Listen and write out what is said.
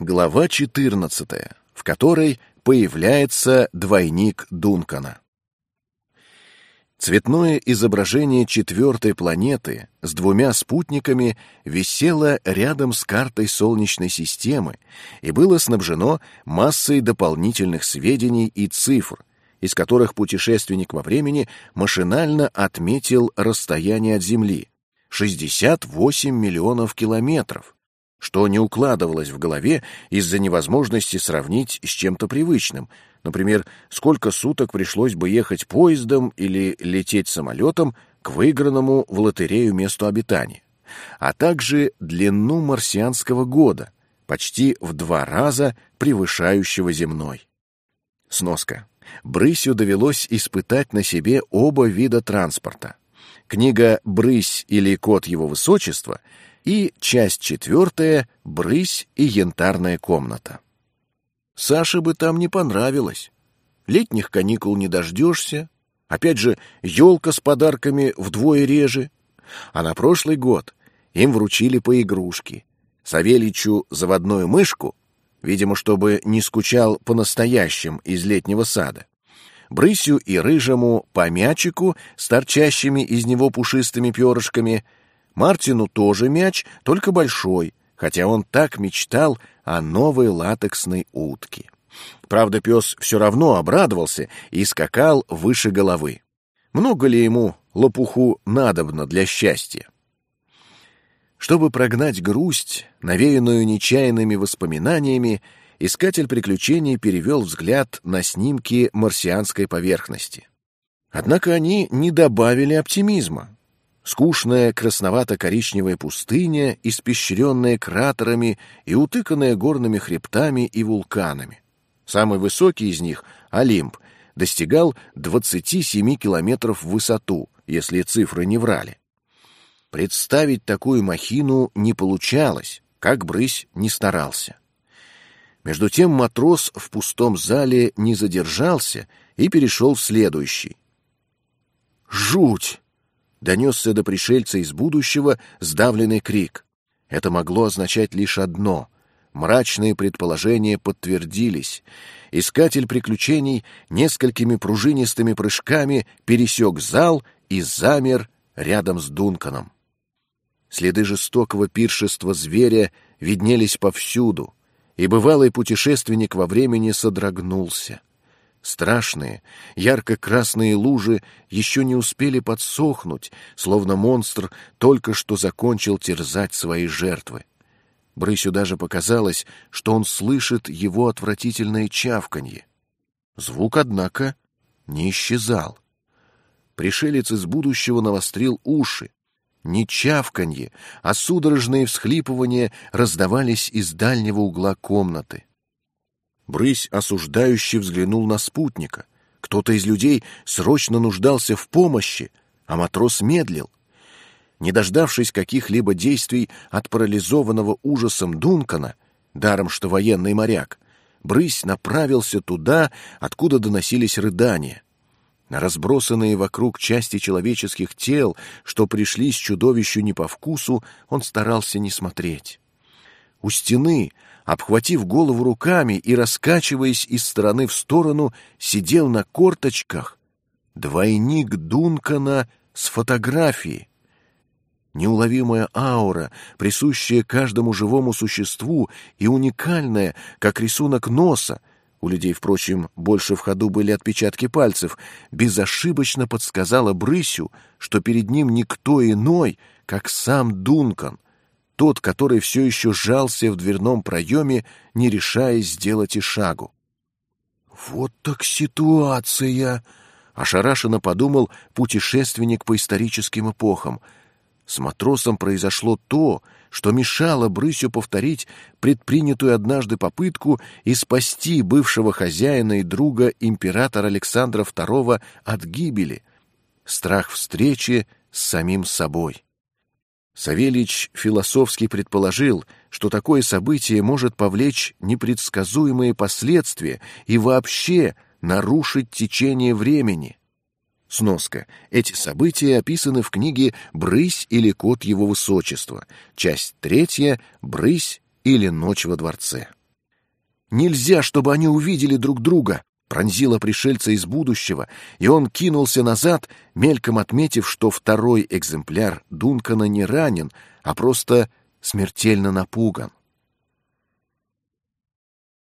Глава 14, в которой появляется двойник Дункана. Цветное изображение четвертой планеты с двумя спутниками висело рядом с картой Солнечной системы и было снабжено массой дополнительных сведений и цифр, из которых путешественник во времени машинально отметил расстояние от Земли — 68 миллионов километров, что не укладывалось в голове из-за невозможности сравнить с чем-то привычным. Например, сколько суток пришлось бы ехать поездом или лететь самолетом к выигранному в лотерею месту обитания, а также длину марсианского года, почти в два раза превышающего земной. Сноска. Брысью довелось испытать на себе оба вида транспорта. Книга «Брысь» или «Код его высочества» и часть четвертая «Брысь и янтарная комната». Саше бы там не понравилось. Летних каникул не дождешься. Опять же, елка с подарками вдвое реже. А на прошлый год им вручили по игрушке. Савельичу заводную мышку, видимо, чтобы не скучал по-настоящим из летнего сада. Брысью и рыжему по мячику с торчащими из него пушистыми перышками — Мартину тоже мяч, только большой, хотя он так мечтал о новой латексной утке. Правда, пес все равно обрадовался и скакал выше головы. Много ли ему лопуху надобно для счастья? Чтобы прогнать грусть, навеянную нечаянными воспоминаниями, искатель приключений перевел взгляд на снимки марсианской поверхности. Однако они не добавили оптимизма. Скучная красновато-коричневая пустыня, испещренная кратерами и утыканная горными хребтами и вулканами. Самый высокий из них, Олимп, достигал 27 километров в высоту, если цифры не врали. Представить такую махину не получалось, как брысь не старался. Между тем матрос в пустом зале не задержался и перешел в следующий. «Жуть!» Донесся до пришельца из будущего сдавленный крик. Это могло означать лишь одно — мрачные предположения подтвердились. Искатель приключений несколькими пружинистыми прыжками пересек зал и замер рядом с Дунканом. Следы жестокого пиршества зверя виднелись повсюду, и бывалый путешественник во времени содрогнулся. Страшные, ярко-красные лужи еще не успели подсохнуть, словно монстр только что закончил терзать свои жертвы. Брысю даже показалось, что он слышит его отвратительное чавканье. Звук, однако, не исчезал. Пришелец из будущего навострил уши. Не чавканье, а судорожные всхлипывания раздавались из дальнего угла комнаты. Брысь осуждающе взглянул на спутника. Кто-то из людей срочно нуждался в помощи, а матрос медлил. Не дождавшись каких-либо действий от парализованного ужасом Дункана, даром что военный моряк, Брысь направился туда, откуда доносились рыдания. На разбросанные вокруг части человеческих тел, что пришли с чудовищу не по вкусу, он старался не смотреть. У стены, обхватив голову руками и раскачиваясь из стороны в сторону, сидел на корточках двойник Дункана с фотографией. Неуловимая аура, присущая каждому живому существу и уникальная, как рисунок носа, у людей, впрочем, больше в ходу были отпечатки пальцев, безошибочно подсказала Брысю, что перед ним никто иной, как сам Дункан — тот, который все еще сжался в дверном проеме, не решаясь сделать и шагу. «Вот так ситуация!» — ошарашенно подумал путешественник по историческим эпохам. С матросом произошло то, что мешало Брысю повторить предпринятую однажды попытку и спасти бывшего хозяина и друга императора Александра II от гибели — страх встречи с самим собой. Савельич философски предположил, что такое событие может повлечь непредсказуемые последствия и вообще нарушить течение времени. Сноска. Эти события описаны в книге «Брысь или кот его высочества», часть третья «Брысь или ночь во дворце». Нельзя, чтобы они увидели друг друга!» Пронзила пришельца из будущего, и он кинулся назад, мельком отметив, что второй экземпляр Дункана не ранен, а просто смертельно напуган.